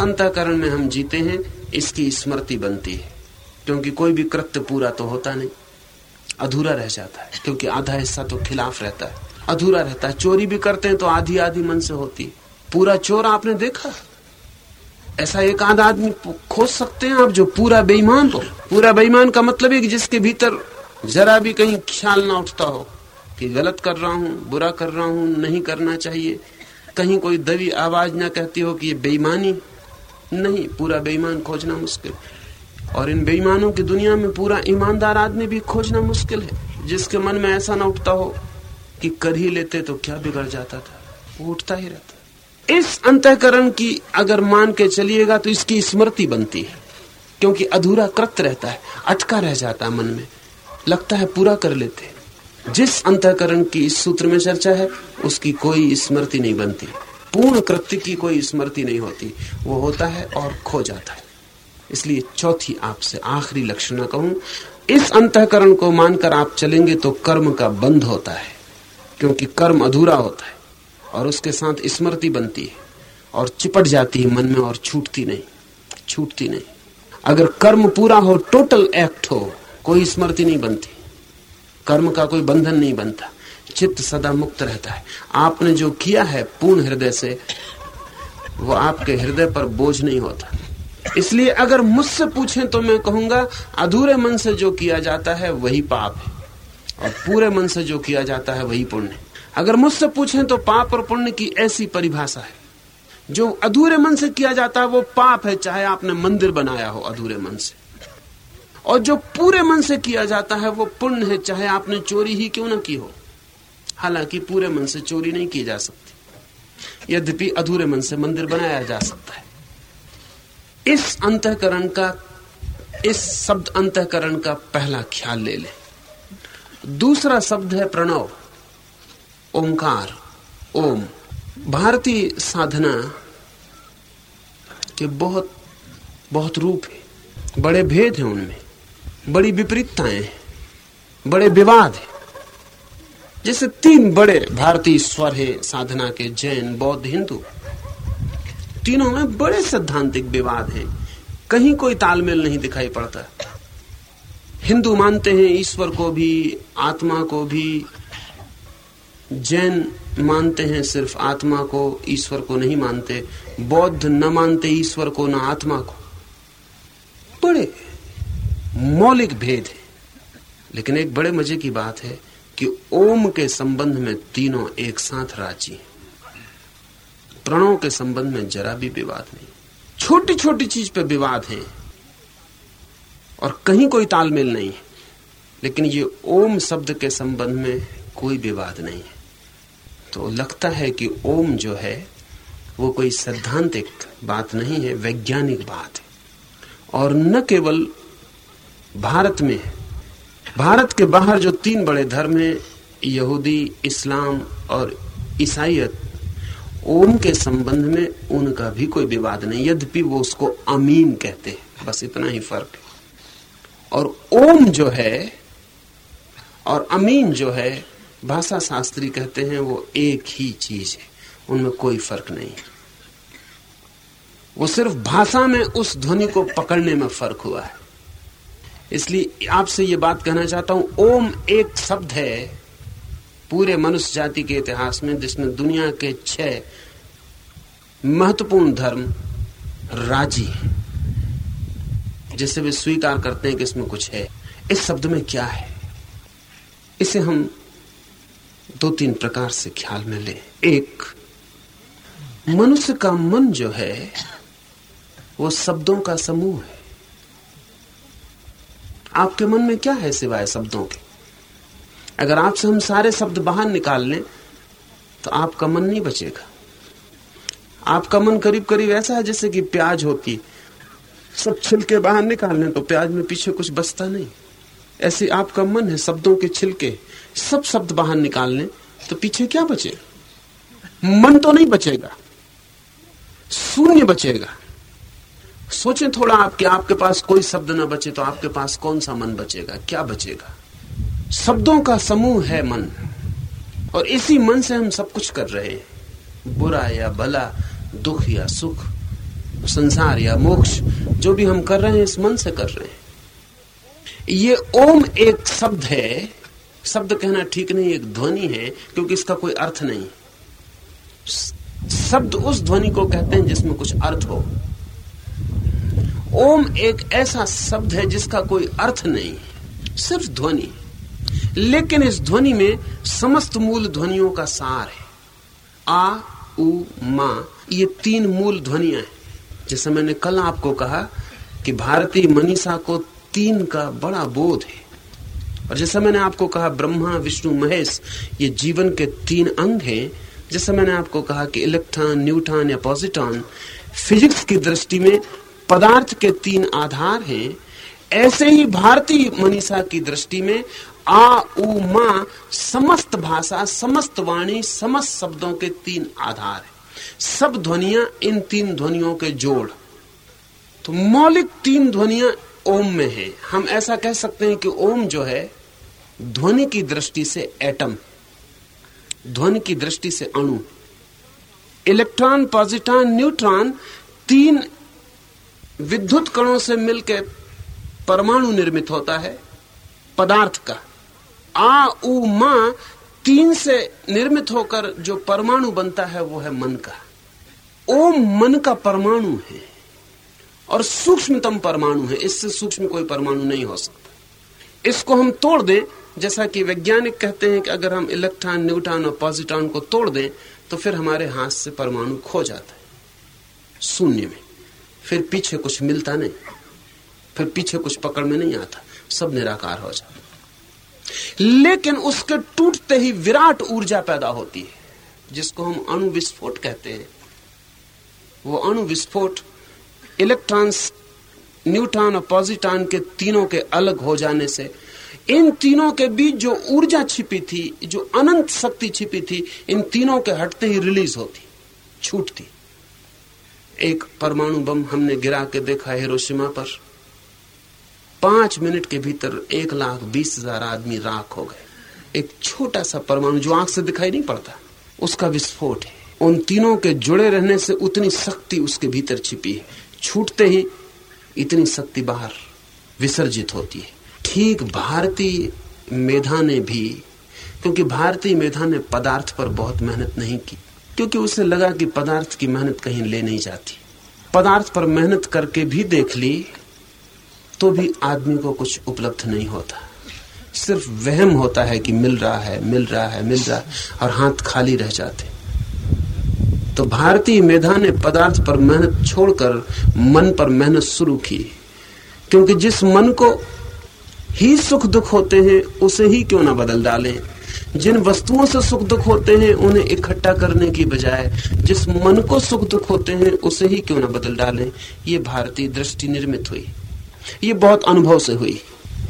अंतकरण में हम जीते हैं, इसकी स्मृति बनती है। क्योंकि कोई भी कृत्य पूरा तो होता नहीं। अधूरा रह जाता है, क्योंकि आधा हिस्सा तो खिलाफ रहता है। अधूरा रहता है। चोरी भी करते हैं तो आधी आधी मन से होती पूरा चोर आपने देखा? ऐसा एक आधा आदमी खोज सकते हैं आप जो पूरा बेईमान हो। पूरा बेईमान का मतलब है कि जिसके भीतर जरा भी कहीं ख्याल ना उठता हो कि गलत कर रहा हूँ, बुरा कर रहा हूँ, नहीं करना चाहिए। कहीं कोई दबी आवाज़ ना कहती हो कि ये बेईमानी नहीं, पूरा बेईमान खोजना मुश्किल और इन बेईमानों की दुनिया में पूरा ईमानदार आदमी भी खोजना मुश्किल है। जिसके मन में ऐसा ना उठता हो कि कर ही लेते तो क्या बिगड़ जाता था? वो उठता ही रहता। इस अंतकरण की अगर मान के चलिएगा तो इसकी स्मृति बनती है। क्योंकि अधूरा कृत रहता है, अटका रह जाता मन में। लगता है पूरा कर लेते। जिस अंतकरण की इस सूत्र में चर्चा है, उसकी कोई स्मृति नहीं बनती। पूर्ण कृत्य की कोई स्मृति नहीं होती। वो होता है और खो जाता है। इसलिए चौथी आपसे आखिरी लक्षण कहूँ, इस अंतकरण को मानकर आप चलेंगे तो कर्म का बंध होता है, क्योंकि कर्म अधूरा होता है और उसके साथ स्मृति बनती है और चिपट जाती है मन में और छूटती नहीं छूटती नहीं। अगर कर्म पूरा हो टोटल एक्ट हो, कोई स्मृति नहीं बनती। कर्म का कोई बंधन नहीं बनता। चित्त सदा मुक्त रहता है। आपने जो किया है पूर्ण हृदय से, वो आपके हृदय पर बोझ नहीं होता। इसलिए अगर मुझसे पूछें तो मैं कहूँगा, अधूरे मन से जो किया जाता है वही पाप है, और पूरे मन से जो किया जाता है वही पुण्य अगर मुझसे पूछें तो पाप और पुण्य की ऐसी परिभाषा है। जो अधूरे मन से किया जाता है, वो पाप है, चाहे आपने मंदिर बनाया हो अधूरे मन से। और जो पूरे मन से किया जाता है, वो पुण्य है, चाहे आपने चोरी ही क्यों ना की हो। हालाँकि पूरे मन से चोरी नहीं की जा सकती। यद्यपि अधूरे मन से मंदिर बनाया जा सकता है। इस अंतकरण का, इस शब्द अंतकरण का पहला ख्याल ले लें। दूसरा शब्द है प्रणव। ओंकार। ओम। भारतीय साधना के बहुत बहुत रूप है। बड़े भेद हैं उनमें। बड़ी विपरीतताएँ हैं। बड़े विवाद हैं। जैसे तीन बड़े भारतीय स्वर है, साधना के जैन, बौद्ध, हिंदू। तीनों में बड़े सैद्धांतिक विवाद हैं। कहीं कोई तालमेल नहीं दिखाई पड़ता। हिंदू मानते हैं ईश्वर को भी, आत्मा को भी। जैन मानते हैं सिर्फ़ आत्मा को, ईश्वर को नहीं मानते। बौद्ध न मानते ईश्वर को, न आत्मा को। बड़े मौलिक भेद है। लेकिन एक बड़े मज़े की बात है कि ओम के संबंध में तीनों एक साथ राज़ी हैं। प्रणों के संबंध में जरा भी विवाद नहीं। छोटी छोटी चीज़ पर विवाद है और कहीं कोई तालमेल नहीं है। लेकिन ये ओम शब्द के संबंध में कोई विवाद नहीं है। तो लगता है कि ओम जो है, वो कोई सैद्धांतिक बात नहीं है, वैज्ञानिक बात है। और न केवल भारत में भारत के बाहर जो तीन बड़े धर्म हैं, यहूदी, इस्लाम और ईसाइत ओम के संबंध में उनका भी कोई विवाद नहीं। यद्यपि वो उसको अमीन कहते हैं, बस इतना ही फ़र्क है। और ओम जो है, और अमीन जो है, भाषा शास्त्री कहते हैं, वो एक ही चीज़ है। उनमें कोई फ़र्क नहीं वो सिर्फ़ भाषा में उस ध्वनि को पकड़ने में फ़र्क हुआ है। इसलिए आपसे ये बात कहना चाहता हूँ, ओम एक शब्द है पूरे मनुष्य जाति के इतिहास में, जिसमें दुनिया के छह महत्वपूर्ण धर्म राज़ी है, जिसे वे स्वीकार करते हैं कि इसमें कुछ है। इस शब्द में क्या है? इसे हम दो तीन प्रकार से ख्याल में लें। एक, मनुष्य का मन जो है, वो शब्दों का समूह है। आपके मन में क्या है सिवाय शब्दों के? अगर आपसे हम सारे शब्द बाहर निकाल लें तो आपका मन नहीं बचेगा। आपका मन करीब करीब ऐसा है जैसे कि प्याज होती सब छिलके बाहर निकाल लें तो प्याज में पीछे कुछ बचता नहीं। ऐसे आपका मन है शब्दों के छिलके, सब शब्द बाहर निकाल लें तो पीछे क्या बचेगा? मन तो नहीं बचेगा। शून्य बचेगा। सोचें थोड़ा आपके आपके पास कोई शब्द ना बचे तो आपके पास कौन सा मन बचेगा? क्या बचेगा? शब्दों का समूह है मन। और इसी मन से हम सब कुछ कर रहे हैं। बुरा या भला, दुख या सुख, संसार या मोक्ष, जो भी हम कर रहे हैं, इस मन से कर रहे हैं। ये ओम एक शब्द है। शब्द कहना ठीक नहीं, एक ध्वनि है, क्योंकि इसका कोई अर्थ नहीं। शब्द उस ध्वनि को कहते हैं जिसमें कुछ अर्थ हो। ओम एक ऐसा शब्द है जिसका कोई अर्थ नहीं, सिर्फ़ ध्वनि। लेकिन इस ध्वनि में समस्त मूल ध्वनियों का सार है। आ, उ, मा, ये तीन मूल ध्वनिया हैं। जैसे मैंने कल आपको कहा कि भारतीय मनीषा को तीन का बड़ा बोध है। और जैसा मैंने आपको कहा, ब्रह्मा, विष्णु, महेश, ये जीवन के तीन अंग हैं। जैसे मैंने आपको कहा कि इलेक्ट्रॉन, न्यूट्रॉन या पॉजिट्रॉन, फिजिक्स की दृष्टि में पदार्थ के तीन आधार हैं। ऐसे ही भारतीय मनीषा की दृष्टि में आ, उ, मा समस्त भाषा, समस्त वाणी, समस्त शब्दों के तीन आधार है। सब ध्वनिया इन तीन ध्वनियों के जोड़। तो मौलिक तीन ध्वनिया ओम में है। हम ऐसा कह सकते हैं कि ओम जो है, ध्वनि की दृष्टि से एटम ध्वनि की दृष्टि से अणु। इलेक्ट्रॉन, पॉजिट्रॉन, न्यूट्रॉन तीन विद्युत कणों से मिलकर परमाणु निर्मित होता है, पदार्थ का। आ, उ, मा तीन से निर्मित होकर जो परमाणु बनता है, वो है मन का। ओम मन का परमाणु है और सूक्ष्मतम परमाणु है। इससे सूक्ष्म कोई परमाणु नहीं हो सकता। इसको हम तोड़ दें, जैसा कि वैज्ञानिक कहते हैं कि अगर हम इलेक्ट्रॉन, न्यूट्रॉन और पॉजिट्रॉन को तोड़ दें तो फिर हमारे हाथ से परमाणु खो जाता है। शून्य में। फिर पीछे कुछ मिलता नहीं। फिर पीछे कुछ पकड़ में नहीं आता। सब निराकार हो जाता। लेकिन उसके टूटते ही विराट ऊर्जा पैदा होती है, जिसको हम अणु विस्फोट कहते हैं। वो अणु विस्फोट इलेक्ट्रॉन्स, न्यूट्रॉन और पॉजिट्रॉन के तीनों के अलग हो जाने से, इन तीनों के बीच जो ऊर्जा छिपी थी, जो अनंत शक्ति छिपी थी, इन तीनों के हटते ही रिलीज़ होती, छूटती। एक परमाणु बम हमने गिरा के देखा हिरोशिमा पर। पाँच मिनट के भीतर एक लाख बीस हज़ार आदमी राख हो गए। एक छोटा सा परमाणु जो आँख से दिखाई नहीं पड़ता, उसका विस्फोट है। उन तीनों के जुड़े रहने से उतनी शक्ति उसके भीतर छिपी है। छूटते ही इतनी शक्ति बाहर विसर्जित होती है। ठीक भारतीय मेधा ने भी, क्योंकि भारतीय मेधा ने पदार्थ पर बहुत मेहनत नहीं की। क्योंकि उसे लगा कि पदार्थ की मेहनत कहीं ले नहीं जाती। पदार्थ पर मेहनत करके भी देख ली तो भी आदमी को कुछ उपलब्ध नहीं होता। सिर्फ़ वहम होता है कि मिल रहा है, मिल रहा है, मिल रहा है, और हाथ खाली रह जाते। तो भारतीय मेधा ने पदार्थ पर मेहनत छोड़कर मन पर मेहनत शुरू की। क्योंकि जिस मन को ही सुख दुख होते हैं, उसे ही क्यों ना बदल डालें? जिन वस्तुओं से सुख दुख होते हैं, उन्हें इकट्ठा करने की बजाय जिस मन को सुख दुख होते हैं, उसे ही क्यों ना बदल डालें? ये भारतीय दृष्टि निर्मित हुई। ये बहुत अनुभव से हुई।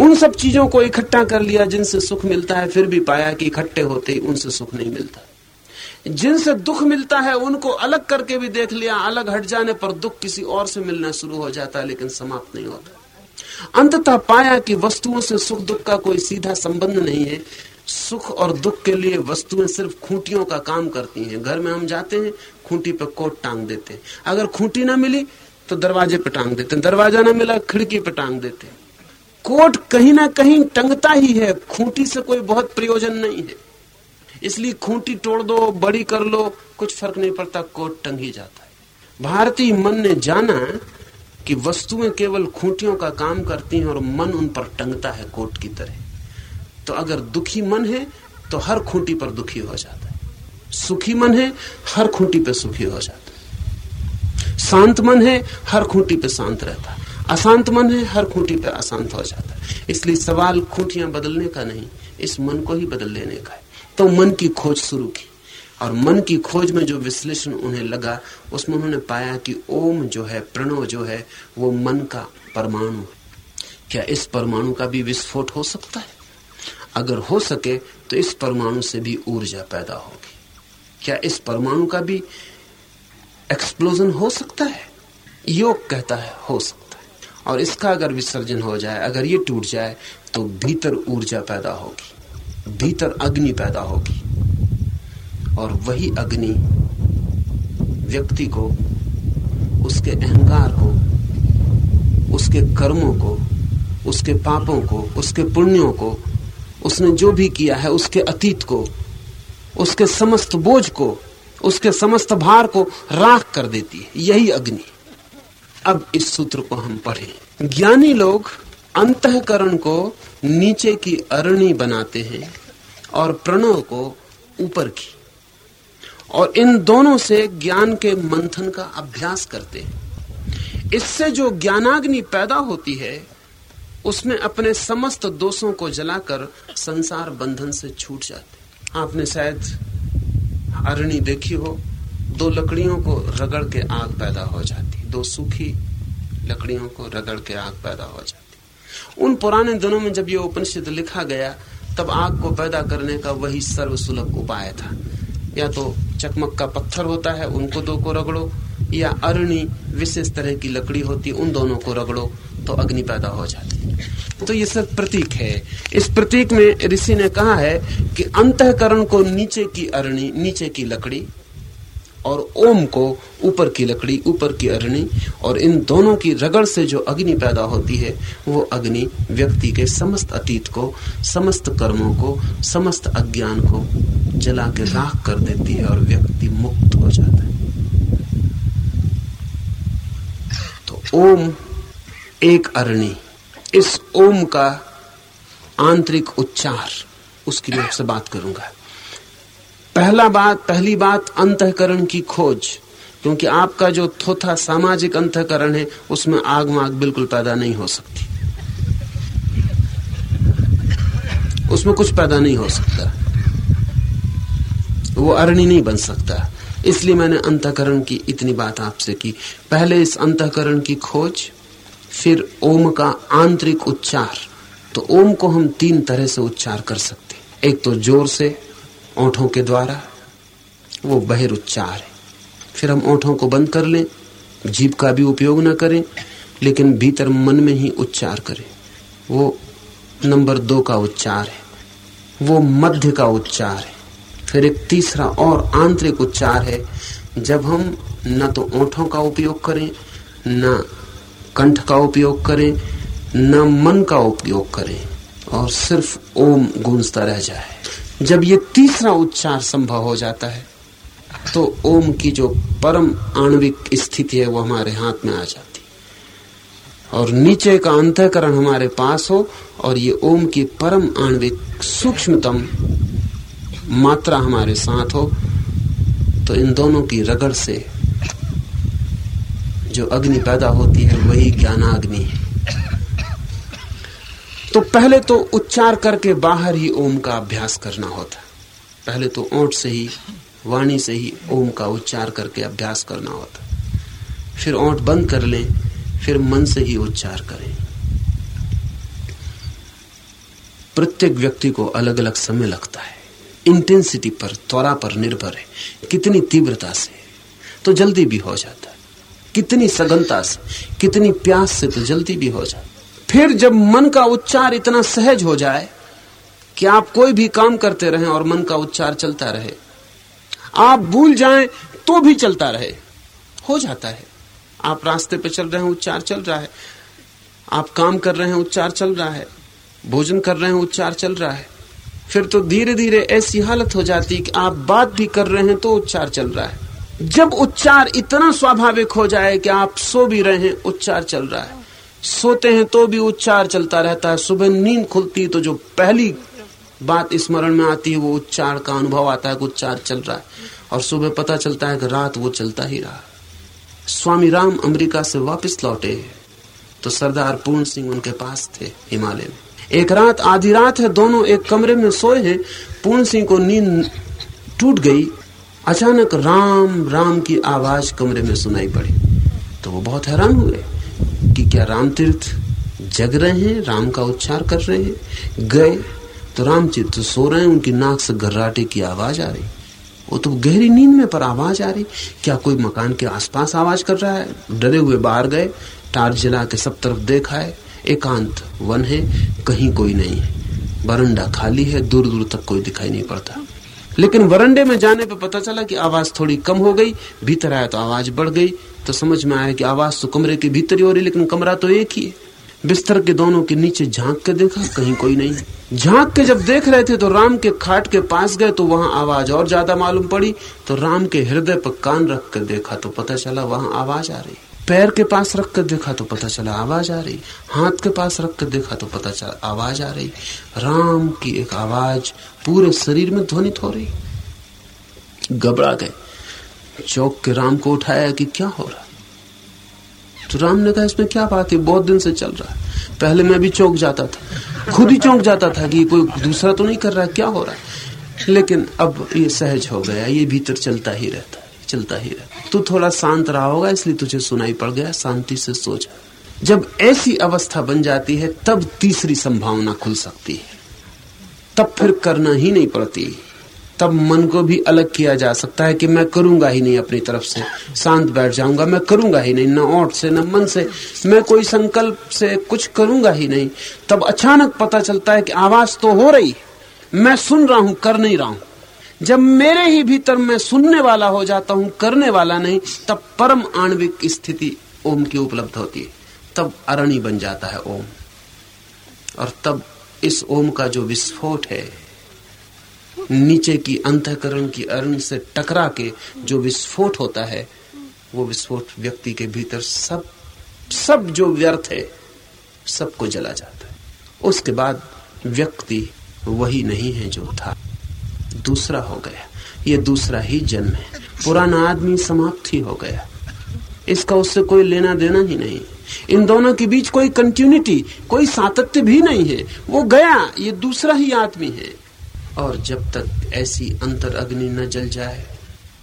उन सब चीज़ों को इकट्ठा कर लिया, जिनसे सुख मिलता है, फिर भी पाया कि इकट्ठे होते उनसे सुख नहीं मिलता। जिनसे दुख मिलता है, उनको अलग करके भी देख लिया, अलग हट जाने पर दुख किसी और से मिलना शुरू हो जाता है लेकिन समाप्त नहीं होता। अंततः पाया कि वस्तुओं से सुख दुख का कोई सीधा संबंध नहीं है सुख और दुख के लिए वस्तुएँ सिर्फ़ खूंटियों का काम करती हैं। घर में हम जाते हैं, खूंटी पर कोट टांग देते हैं। अगर खूंटी ना मिली तो दरवाजे पे टांग देते हैं। दरवाज़ा ना मिला, खिड़की पे टांग देते हैं। कोट कहीं ना कहीं टंगता ही है। खूंटी से कोई बहुत प्रयोजन नहीं है। इसलिए खूंटी तोड़ दो, बड़ी कर लो, कुछ फ़र्क नहीं पड़ता, कोट टंग ही जाता है। भारतीय मन ने जाना कि वस्तुएँ केवल खूंटियों का काम करती हैं और मन उन पर टंगता है कोट की तरह। तो अगर दुखी मन है तो हर खूंटी पर दुखी हो जाता है। सुखी मन है, हर खूंटी पर सुखी हो जाता है। शांत मन है, हर खूंटी पे शांत रहता है। अशांत मन है, हर खूंटी पे अशांत हो जाता है। इसलिए सवाल खूंटियाँ बदलने का नहीं, इस मन को ही बदल लेने का है। तो मन की खोज शुरू की। और मन की खोज में जो विश्लेषण उन्हें लगा, उसमें उन्होंने पाया कि ओम जो है, प्रणव जो है, वो मन का परमाणु है। क्या इस परमाणु का भी विस्फोट हो सकता है? अगर हो सके तो इस परमाणु से भी ऊर्जा पैदा होगी। क्या इस परमाणु का भी एक्सप्लोजन हो सकता है? योग कहता है, हो सकता है। और इसका अगर विसर्जन हो जाए, अगर ये टूट जाए तो भीतर ऊर्जा पैदा होगी, भीतर अग्नि पैदा होगी। और वही अग्नि व्यक्ति को, उसके अहंकार को, उसके कर्मों को, उसके पापों को, उसके पुण्यों को उसने जो भी किया है उसके अतीत को, उसके समस्त बोझ को, उसके समस्त भार को राख कर देती है। यही अग्नि। अब इस सूत्र को हम पढ़ें। ज्ञानी लोग अंतकरण को नीचे की अरणी बनाते हैं और प्रणव को ऊपर की। और इन दोनों से ज्ञान के मंथन का अभ्यास करते हैं। इससे जो ज्ञानाग्नि पैदा होती है उसमें अपने समस्त दोषों को जलाकर संसार बंधन से छूट जाते। आपने शायद अरणी देखी हो, दो लकड़ियों को रगड़ के आग पैदा हो जाती, दो सूखी लकड़ियों को रगड़ के आग पैदा हो जाती। उन पुराने दिनों में जब ये उपनिषद लिखा गया, तब आग को पैदा करने का वही सर्वसुलभ उपाय था। या तो चकमक का पत्थर होता है, उनको दो को रगड़ो, या अरणी विशेष तरह की लकड़ी होती, उन दोनों को रगड़ो। तो अग्नि पैदा हो जाती तो ये सब प्रतीक है। इस प्रतीक में ऋषि ने कहा है कि अंतकरण को नीचे की अरणी, नीचे की लकड़ी और ओम को ऊपर की लकड़ी, ऊपर की अरणी और इन दोनों की रगड़ से जो अग्नि पैदा होती है, वो अग्नि व्यक्ति के समस्त अतीत को, समस्त कर्मों को, समस्त अज्ञान को जला के राख कर देती है और व्यक्ति मुक्त हो जाता है। तो ओम एक अरणी इस ओम का आंतरिक उच्चार, उसकी मैं आपसे बात करूँगा। पहला बात, पहली बात, अंतकरण की खोज। क्योंकि आपका जो थोथा सामाजिक अंतकरण है, उसमें आग माग बिल्कुल पैदा नहीं हो सकती। उसमें कुछ पैदा नहीं हो सकता। वो अरणी नहीं बन सकता। इसलिए मैंने अंतकरण की इतनी बात आपसे की। पहले इस अंतकरण की खोज फिर ओम का आंतरिक उच्चार। तो ओम को हम तीन तरह से उच्चार कर सकते हैं। एक तो ज़ोर से, ओठों के द्वारा, वो बहिर उच्चार है। फिर हम ओठों को बंद कर लें जीप का भी उपयोग ना करें, लेकिन भीतर मन में ही उच्चार करें। वो नंबर दो का उच्चार है। वो मध्य का उच्चार है। फिर एक तीसरा और आंतरिक उच्चार है। जब हम न तो ओठों का उपयोग करें, न कंठ का उपयोग करें, न मन का उपयोग करें, और सिर्फ़ ओम गूंजता रह जाए। जब ये तीसरा उच्चार संभव हो जाता है तो ओम की जो परम आणविक स्थिति है, वो हमारे हाथ में आ जाती। और नीचे का अंतकरण हमारे पास हो, और ये ओम की परम आणविक सूक्ष्मतम मात्रा हमारे साथ हो तो इन दोनों की रगड़ से जो अग्नि पैदा होती है, वही ज्ञानाग्नि है। तो पहले तो उच्चार करके बाहर ही ओम का अभ्यास करना होता। पहले तो ओंठ से ही, वाणी से ही ओम का उच्चार करके अभ्यास करना होता। फिर ओंठ बंद कर लें, फिर मन से ही उच्चार करें। प्रत्येक व्यक्ति को अलग अलग समय लगता है। इंटेंसिटी पर, त्वरा पर निर्भर है। कितनी तीव्रता से। तो जल्दी भी हो जाता कितनी सघनता से, कितनी प्यास से तो जल्दी भी हो जाए। फिर जब मन का उच्चार इतना सहज हो जाए कि आप कोई भी काम करते रहें और मन का उच्चार चलता रहे, आप भूल जाएँ तो भी चलता रहे, हो जाता है। आप रास्ते पे चल रहे हैं, उच्चार चल रहा है। आप काम कर रहे हैं, उच्चार चल रहा है। भोजन कर रहे हैं, उच्चार चल रहा है। फिर तो धीरे धीरे ऐसी हालत हो जाती कि आप बात भी कर रहे हैं तो उच्चार चल रहा है। जब उच्चार इतना स्वाभाविक हो जाए कि आप सो भी रहे हैं, उच्चार चल रहा है। सोते हैं तो भी उच्चार चलता रहता है। सुबह नींद खुलती तो जो पहली बात स्मरण में आती है, वो उच्चार का अनुभव आता है कि उच्चार चल रहा है। और सुबह पता चलता है कि रात वो चलता ही रहा। स्वामी राम अमेरिका से वापस लौटे तो सरदार पूर्ण सिंह उनके पास थे हिमालय में। एक रात, आधी रात है, दोनों एक कमरे में सोए हैं। पूर्ण सिंह को नींद टूट गई। अचानक राम राम की आवाज़ कमरे में सुनाई पड़ी। तो वो बहुत हैरान हुए कि क्या राम तीर्थ जग रहे हैं, राम का उच्चार कर रहे हैं? गए तो राम चित्र सो रहे हैं, उनकी नाक से गर्राटे की आवाज़ आ रही। वो तो गहरी नींद में पर आवाज़ आ रही। क्या कोई मकान के आसपास आवाज़ कर रहा है? डरे हुए बाहर गए टार्च जला के सब तरफ़ देखा है एकांत वन है, कहीं कोई नहीं है। बरंडा खाली है दूर दूर तक कोई दिखाई नहीं पड़ता। लेकिन वरंडे में जाने पे पता चला कि आवाज़ थोड़ी कम हो गई, भीतर आया तो आवाज़ बढ़ गई तो समझ में आया कि आवाज़ तो कमरे के भीतर ही हो रही, लेकिन कमरा तो एक ही है। बिस्तर के दोनों के नीचे झाँक के देखा, कहीं कोई नहीं। झाँक के जब देख रहे थे तो राम के खाट के पास गए तो वहाँ आवाज़ और ज़्यादा मालूम पड़ी तो राम के हृदय पर कान रख कर देखा तो पता चला वहाँ आवाज़ आ रही। पैर के पास रख कर देखा तो पता चला आवाज़ आ रही। हाथ के पास रख कर देखा तो पता चला आवाज़ आ रही। राम की एक आवाज़ पूरे शरीर में ध्वनित हो रही। घबरा गए। चौक के राम को उठाया कि क्या हो रहा? तो राम ने कहा, इसमें क्या बात है? बहुत दिन से चल रहा है। पहले मैं भी चौक जाता था। खुद ही चौक जाता था कि कोई दूसरा तो नहीं कर रहा, क्या हो रहा है? लेकिन अब ये सहज हो गया, ये भीतर चलता ही रहता चलता ही रहता तू थोड़ा शांत रहा होगा, इसलिए तुझे सुनाई पड़ गया, शांति से सोच। जब ऐसी अवस्था बन जाती है, तब तीसरी संभावना खुल सकती है। तब फिर करना ही नहीं पड़ती। तब मन को भी अलग किया जा सकता है कि मैं करूँगा ही नहीं अपनी तरफ़ से। शांत बैठ जाऊँगा, मैं करूँगा ही नहीं, न ओठ से, न मन से। मैं कोई संकल्प से कुछ करूँगा ही नहीं। तब अचानक पता चलता है कि आवाज़ तो हो रही मैं सुन रहा हूँ, कर नहीं रहा हूँ। जब मेरे ही भीतर मैं सुनने वाला हो जाता हूँ, करने वाला नहीं, तब परम आणविक स्थिति ओम की उपलब्ध होती है। तब अरणी बन जाता है ओम। और तब इस ओम का जो विस्फोट है, नीचे की अंतकरण की अरण से टकरा के जो विस्फोट होता है, वो विस्फोट व्यक्ति के भीतर सब सब जो व्यर्थ है, सबको जला जाता है। उसके बाद व्यक्ति वही नहीं है जो था। दूसरा हो गया। ये दूसरा ही जन्म है। पुराना आदमी समाप्त ही हो गया। इसका उससे कोई लेना देना ही नहीं। इन दोनों के बीच कोई कंटिन्यूटी कोई सातत्य भी नहीं है। वो गया, ये दूसरा ही आदमी है। और जब तक ऐसी अंतर अग्नि न जल जाए,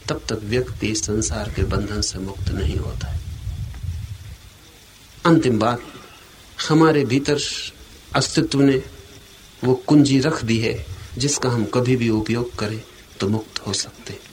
तब तक व्यक्ति संसार के बंधन से मुक्त नहीं होता है। अंतिम बात, हमारे भीतर अस्तित्व ने वो कुंजी रख दी है। जिसका हम कभी भी उपयोग करें तो मुक्त हो सकते हैं।